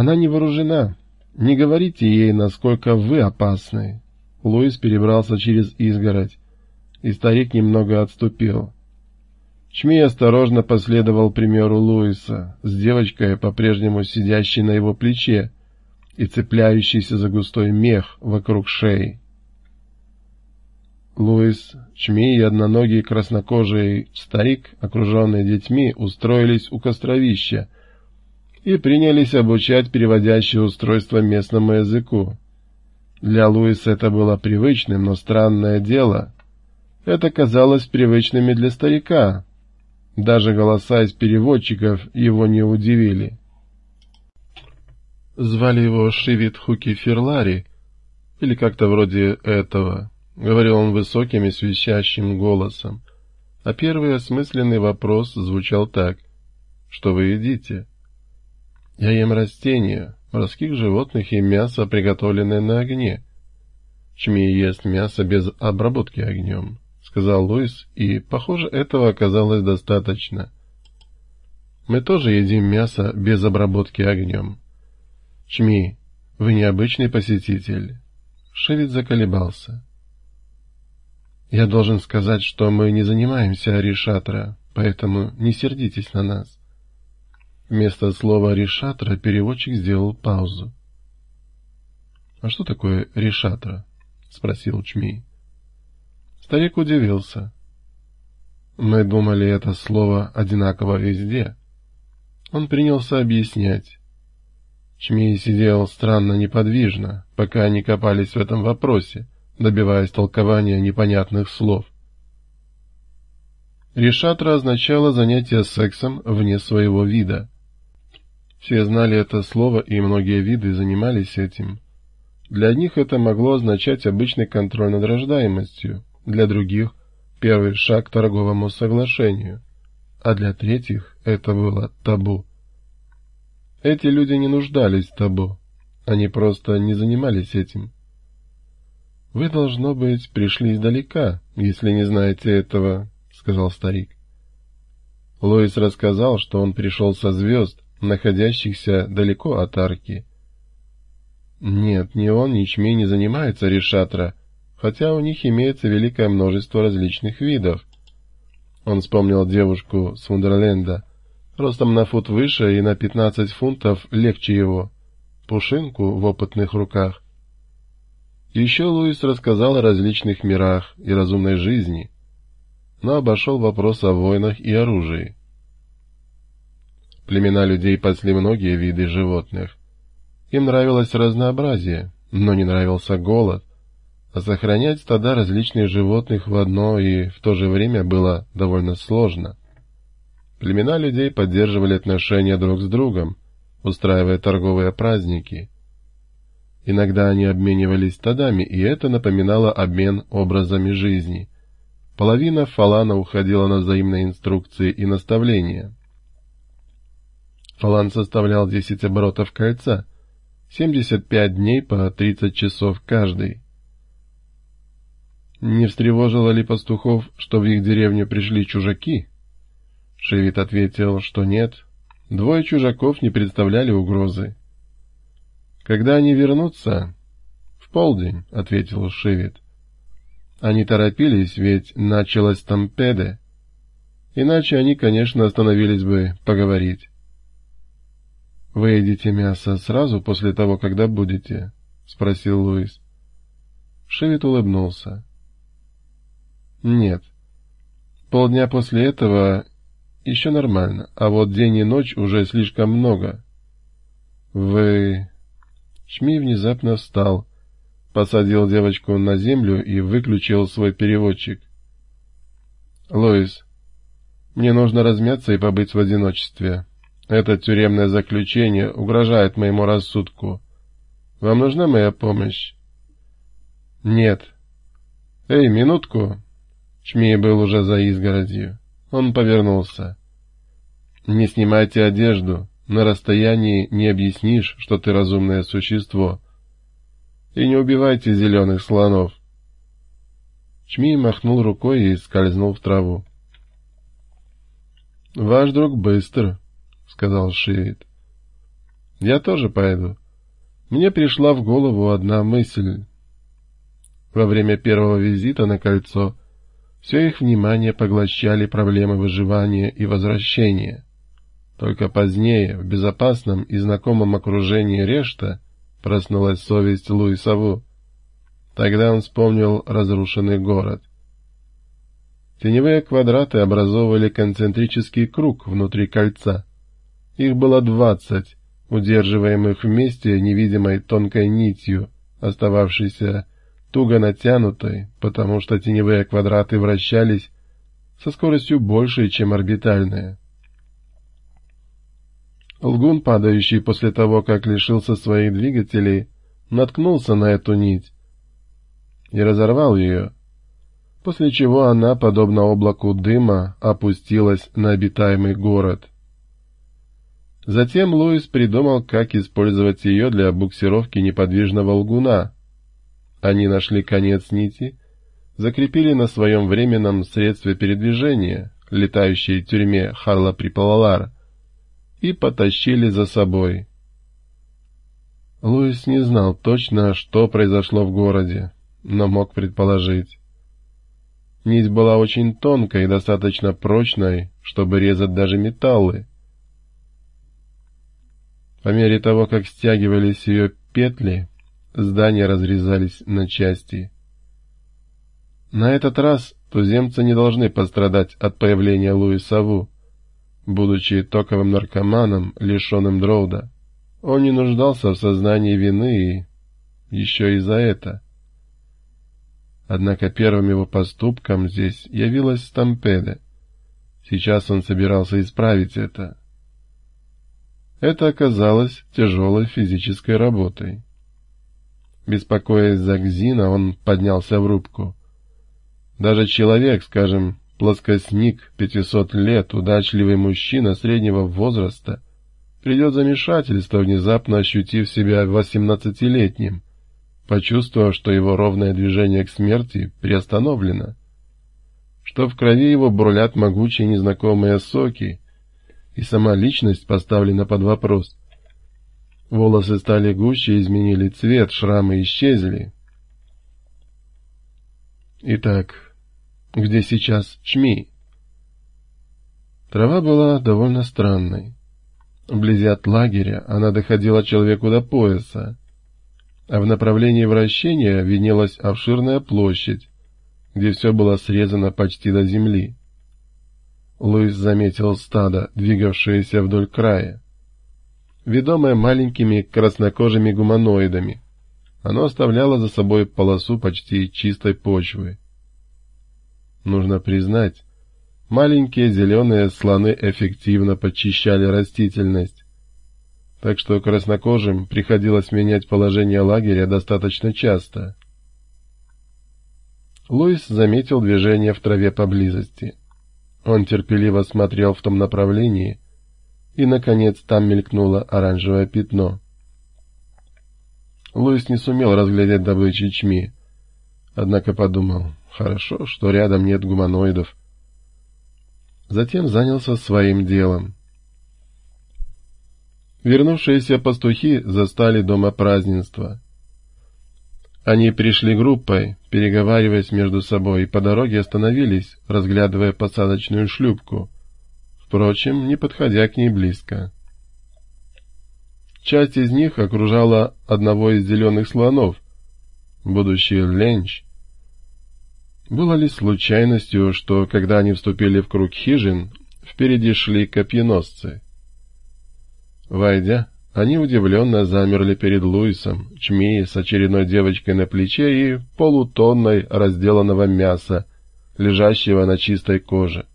Она не вооружена. Не говорите ей, насколько вы опасны. Луис перебрался через изгородь, и старик немного отступил. Чми осторожно последовал примеру Луиса, с девочкой, по-прежнему сидящей на его плече и цепляющейся за густой мех вокруг шеи. Луис, Чми и одноногий краснокожий старик, окруженные детьми, устроились у костровища и принялись обучать переводящее устройство местному языку. Для Луиса это было привычным, но странное дело. Это казалось привычными для старика. Даже голоса из переводчиков его не удивили. Звали его Шивит Хуки Ферлари, или как-то вроде этого. — говорил он высоким и свищащим голосом. А первый осмысленный вопрос звучал так. «Что вы едите?» «Я ем растения, морских животных и мясо, приготовленное на огне». «Чми ест мясо без обработки огнем», — сказал Луис, и, похоже, этого оказалось достаточно. «Мы тоже едим мясо без обработки огнем». «Чми, вы необычный посетитель». Шевит заколебался. Я должен сказать, что мы не занимаемся решатра, поэтому не сердитесь на нас. Вместо слова решатра переводчик сделал паузу. — А что такое решатра? — спросил Чми. Старик удивился. Мы думали, это слово одинаково везде. Он принялся объяснять. Чми сидел странно неподвижно, пока они копались в этом вопросе — добиваясь толкования непонятных слов. Решатра означало занятие сексом вне своего вида. Все знали это слово, и многие виды занимались этим. Для них это могло означать обычный контроль над рождаемостью, для других — первый шаг к торговому соглашению, а для третьих это было табу. Эти люди не нуждались в табу, они просто не занимались этим. — Вы, должно быть, пришли издалека, если не знаете этого, — сказал старик. Лоис рассказал, что он пришел со звезд, находящихся далеко от арки. Нет, ни он, ни Чми не занимается решатра, хотя у них имеется великое множество различных видов. Он вспомнил девушку с Вундерленда, ростом на фут выше и на пятнадцать фунтов легче его, пушинку в опытных руках — еще Луис рассказал о различных мирах и разумной жизни, но обошел вопрос о войнах и оружии. Племена людей пасли многие виды животных. Им нравилось разнообразие, но не нравился голод, а сохранять стада различных животных в одно и в то же время было довольно сложно. Племена людей поддерживали отношения друг с другом, устраивая торговые праздники — Иногда они обменивались стадами, и это напоминало обмен образами жизни. Половина фалана уходила на взаимные инструкции и наставления. Фалан составлял 10 оборотов кольца, 75 дней по 30 часов каждый. Не встревожило ли пастухов, что в их деревню пришли чужаки? Шевит ответил, что нет. Двое чужаков не представляли угрозы. Когда они вернутся? В полдень, — ответил Шивит. Они торопились, ведь началась тампеде. Иначе они, конечно, остановились бы поговорить. — Вы едите мясо сразу после того, когда будете? — спросил Луис. Шивит улыбнулся. — Нет. Полдня после этого еще нормально, а вот день и ночь уже слишком много. — Вы Чми внезапно встал, посадил девочку на землю и выключил свой переводчик. «Лоис, мне нужно размяться и побыть в одиночестве. Это тюремное заключение угрожает моему рассудку. Вам нужна моя помощь?» «Нет». «Эй, минутку!» Чми был уже за изгородью. Он повернулся. «Не снимайте одежду. На расстоянии не объяснишь, что ты разумное существо. И не убивайте зеленых слонов. Чми махнул рукой и скользнул в траву. — Ваш друг быстр, — сказал Шивит. Я тоже пойду. Мне пришла в голову одна мысль. Во время первого визита на кольцо все их внимание поглощали проблемы выживания и возвращения. Только позднее, в безопасном и знакомом окружении Решта, проснулась совесть Луисову. Тогда он вспомнил разрушенный город. Теневые квадраты образовывали концентрический круг внутри кольца. Их было двадцать, удерживаемых вместе невидимой тонкой нитью, остававшейся туго натянутой, потому что теневые квадраты вращались со скоростью большей, чем орбитальная. Лгун, падающий после того, как лишился своих двигателей, наткнулся на эту нить и разорвал ее, после чего она, подобно облаку дыма, опустилась на обитаемый город. Затем Луис придумал, как использовать ее для буксировки неподвижного лгуна. Они нашли конец нити, закрепили на своем временном средстве передвижения, летающей тюрьме Харла Припалалар, и потащили за собой. Луис не знал точно, что произошло в городе, но мог предположить. Нить была очень тонкой и достаточно прочной, чтобы резать даже металлы. По мере того, как стягивались ее петли, здания разрезались на части. На этот раз туземцы не должны пострадать от появления Луиса Ву. Будучи токовым наркоманом, лишенным дроуда, он не нуждался в сознании вины и еще и за это. Однако первым его поступком здесь явилась Стампеде. Сейчас он собирался исправить это. Это оказалось тяжелой физической работой. Беспокоясь за Гзина, он поднялся в рубку. Даже человек, скажем, плоскостник, пятисот лет, удачливый мужчина среднего возраста, придет замешательство, внезапно ощутив себя восемнадцатилетним, почувствовав, что его ровное движение к смерти приостановлено, что в крови его бурлят могучие незнакомые соки, и сама личность поставлена под вопрос. Волосы стали гуще, изменили цвет, шрамы исчезли. Итак, где сейчас Чми? Трава была довольно странной. Вблизи от лагеря она доходила человеку до пояса, а в направлении вращения виднелась обширная площадь, где все было срезано почти до земли. Луис заметил стадо, двигавшееся вдоль края. Ведомое маленькими краснокожими гуманоидами, оно оставляло за собой полосу почти чистой почвы. Нужно признать, маленькие зеленые слоны эффективно подчищали растительность, так что краснокожим приходилось менять положение лагеря достаточно часто. Луис заметил движение в траве поблизости. Он терпеливо смотрел в том направлении, и, наконец, там мелькнуло оранжевое пятно. Луис не сумел разглядеть добычи чми, однако подумал, хорошо, что рядом нет гуманоидов. Затем занялся своим делом — Вернувшиеся пастухи застали дома празднества. Они пришли группой, переговариваясь между собой, и по дороге остановились, разглядывая посадочную шлюпку, впрочем, не подходя к ней близко. Часть из них окружала одного из зеленых слонов, будущий ленч. Было ли случайностью, что, когда они вступили в круг хижин, впереди шли копьеносцы? Войдя, они удивленно замерли перед Луисом, чми с очередной девочкой на плече и полутонной разделанного мяса, лежащего на чистой коже.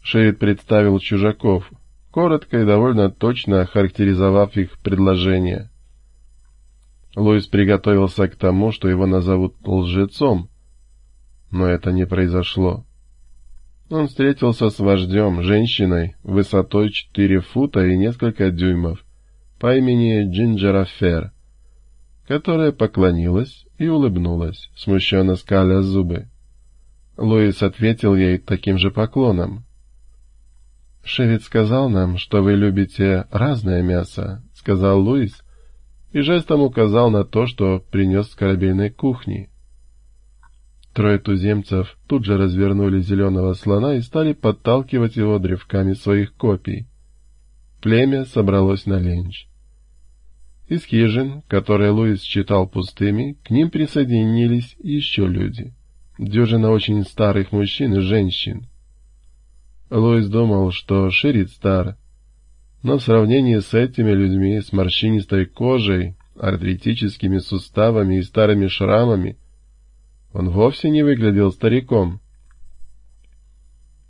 Шерит представил чужаков, коротко и довольно точно характеризовав их предложение. Луис приготовился к тому, что его назовут лжецом, но это не произошло. Он встретился с вождем, женщиной, высотой четыре фута и несколько дюймов, по имени Джинджера Фер, которая поклонилась и улыбнулась, смущенно скаля зубы. Луис ответил ей таким же поклоном. «Шевец сказал нам, что вы любите разное мясо», — сказал Луис, и жестом указал на то, что принес с корабельной кухни. Трое туземцев тут же развернули зеленого слона и стали подталкивать его древками своих копий. Племя собралось на ленч. Из хижин, которые Луис считал пустыми, к ним присоединились еще люди. Дюжина очень старых мужчин и женщин. Луис думал, что Ширит стар, но в сравнении с этими людьми с морщинистой кожей, артритическими суставами и старыми шрамами, он вовсе не выглядел стариком.